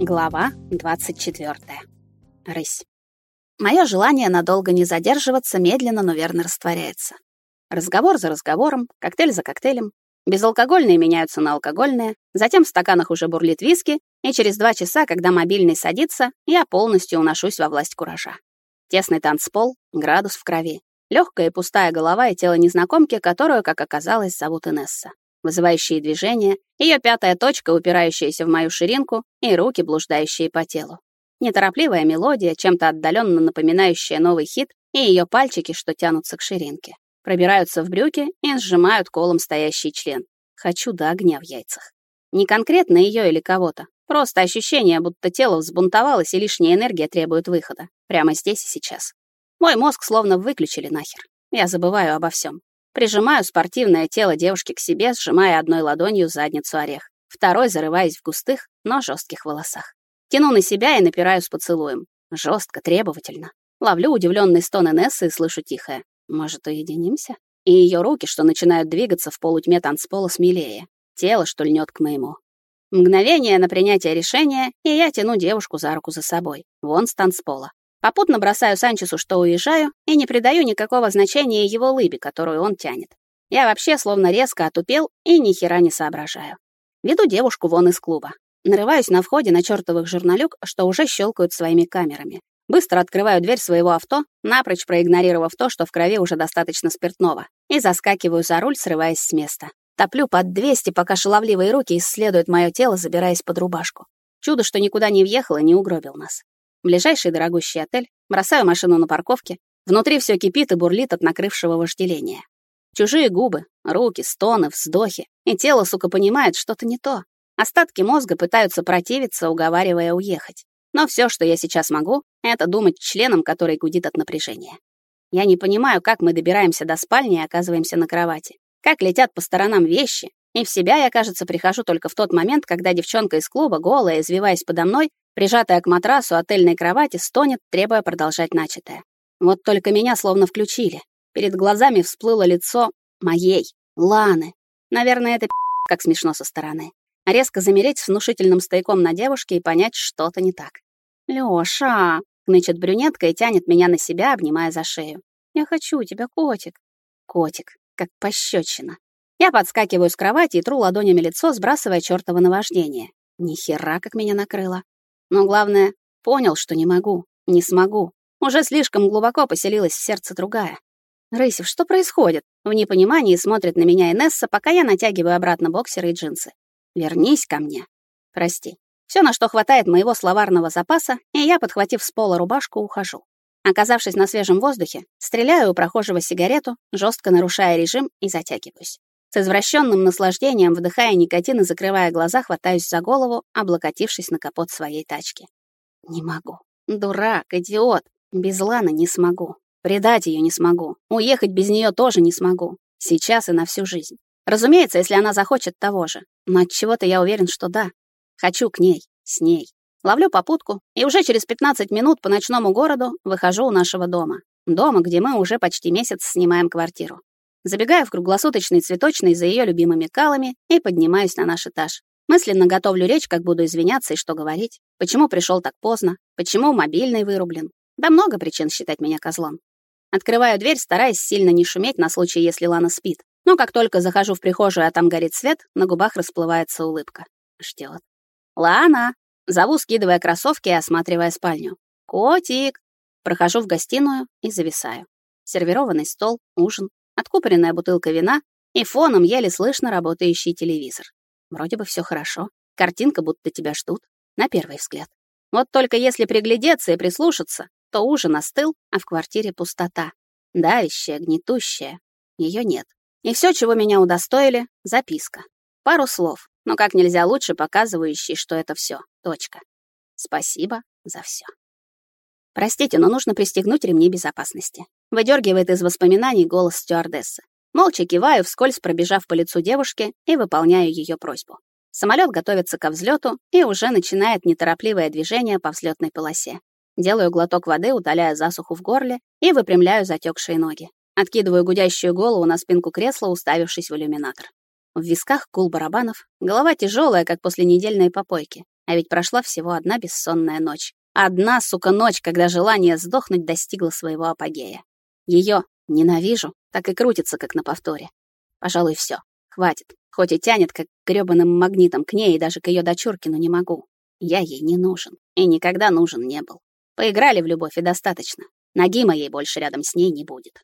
Глава 24. Рысь. Мое желание надолго не задерживаться медленно, но верно растворяется. Разговор за разговором, коктейль за коктейлем. Безалкогольные меняются на алкогольные, затем в стаканах уже бурлит виски, и через два часа, когда мобильный садится, я полностью уношусь во власть куража. Тесный танцпол, градус в крови, легкая и пустая голова и тело незнакомки, которую, как оказалось, зовут Инесса вызывающие движения, ее пятая точка, упирающаяся в мою ширинку, и руки, блуждающие по телу. Неторопливая мелодия, чем-то отдаленно напоминающая новый хит, и ее пальчики, что тянутся к ширинке. Пробираются в брюки и сжимают колом стоящий член. Хочу до огня в яйцах. Не конкретно ее или кого-то, просто ощущение, будто тело взбунтовалось и лишняя энергия требует выхода. Прямо здесь и сейчас. Мой мозг словно выключили нахер. Я забываю обо всем. Прижимаю спортивное тело девушки к себе, сжимая одной ладонью задницу орех, второй зарываясь в густых, но жестких волосах. Тяну на себя и напираю с поцелуем. Жестко, требовательно. Ловлю удивленный стон Инессы и слышу тихое. Может, уединимся? И ее руки, что начинают двигаться в полутьме танцпола смелее. Тело, что льнет к моему. Мгновение на принятие решения, и я тяну девушку за руку за собой. Вон с танцпола. Попутно бросаю Санчесу, что уезжаю, и не придаю никакого значения его лыбе, которую он тянет. Я вообще словно резко отупел и ни хера не соображаю. Веду девушку вон из клуба. Нарываюсь на входе на чертовых журналюк, что уже щелкают своими камерами. Быстро открываю дверь своего авто, напрочь проигнорировав то, что в крови уже достаточно спиртного, и заскакиваю за руль, срываясь с места. Топлю под 200, пока шаловливые руки исследуют мое тело, забираясь под рубашку. Чудо, что никуда не въехал и не угробил нас ближайший дорогущий отель, бросаю машину на парковке, внутри все кипит и бурлит от накрывшего вожделения. Чужие губы, руки, стоны, вздохи, и тело, сука, понимает, что-то не то. Остатки мозга пытаются противиться, уговаривая уехать. Но все, что я сейчас могу, это думать членом, который гудит от напряжения. Я не понимаю, как мы добираемся до спальни и оказываемся на кровати. Как летят по сторонам вещи, и в себя я, кажется, прихожу только в тот момент, когда девчонка из клуба, голая, извиваясь подо мной, прижатая к матрасу отельной кровати, стонет, требуя продолжать начатое. Вот только меня словно включили. Перед глазами всплыло лицо моей, Ланы. Наверное, это как смешно со стороны. Резко замереть с внушительным стояком на девушке и понять, что-то не так. «Лёша!» — кнычет брюнетка и тянет меня на себя, обнимая за шею. «Я хочу тебя, котик!» Котик, как пощечина. Я подскакиваю с кровати и тру ладонями лицо, сбрасывая чёртово наваждение. Ни хера, как меня накрыло. Но главное, понял, что не могу, не смогу. Уже слишком глубоко поселилась в сердце другая. «Рысев, что происходит?» В непонимании смотрит на меня Инесса, пока я натягиваю обратно боксеры и джинсы. «Вернись ко мне». «Прости». Все, на что хватает моего словарного запаса, и я, подхватив с пола рубашку, ухожу. Оказавшись на свежем воздухе, стреляю у прохожего сигарету, жестко нарушая режим и затягиваюсь. С извращенным наслаждением, вдыхая никотин и закрывая глаза, хватаюсь за голову, облокотившись на капот своей тачки. Не могу. Дурак, идиот. Без Ланы не смогу. Предать ее не смогу. Уехать без нее тоже не смогу. Сейчас и на всю жизнь. Разумеется, если она захочет того же. Но от чего-то я уверен, что да. Хочу к ней, с ней. Ловлю попутку, и уже через 15 минут по ночному городу выхожу у нашего дома. Дома, где мы уже почти месяц снимаем квартиру. Забегаю в круглосуточный цветочный за ее любимыми калами и поднимаюсь на наш этаж. Мысленно готовлю речь, как буду извиняться и что говорить. Почему пришел так поздно? Почему мобильный вырублен? Да много причин считать меня козлом. Открываю дверь, стараясь сильно не шуметь на случай, если Лана спит. Но как только захожу в прихожую, а там горит свет, на губах расплывается улыбка. Ждет. «Лана!» Зову, скидывая кроссовки и осматривая спальню. «Котик!» Прохожу в гостиную и зависаю. Сервированный стол, ужин, откупоренная бутылка вина и фоном еле слышно работающий телевизор. Вроде бы все хорошо. Картинка, будто тебя ждут. На первый взгляд. Вот только если приглядеться и прислушаться, то ужин остыл, а в квартире пустота. Давящая, гнетущая. Ее нет. И все, чего меня удостоили — записка. Пару слов, но как нельзя лучше показывающий, что это все. Точка. Спасибо за все. Простите, но нужно пристегнуть ремни безопасности. Выдергивает из воспоминаний голос стюардессы. Молча киваю, вскользь пробежав по лицу девушки и выполняю ее просьбу. Самолет готовится ко взлету и уже начинает неторопливое движение по взлетной полосе. Делаю глоток воды, удаляя засуху в горле и выпрямляю затекшие ноги. Откидываю гудящую голову на спинку кресла, уставившись в иллюминатор. В висках кул барабанов, голова тяжелая, как после недельной попойки. А ведь прошла всего одна бессонная ночь. Одна, сука, ночь, когда желание сдохнуть достигло своего апогея. Ее ненавижу, так и крутится, как на повторе. Пожалуй, все. Хватит. Хоть и тянет, как грёбаным магнитом к ней и даже к ее дочурке, но не могу. Я ей не нужен. И никогда нужен не был. Поиграли в любовь и достаточно. Ноги моей больше рядом с ней не будет.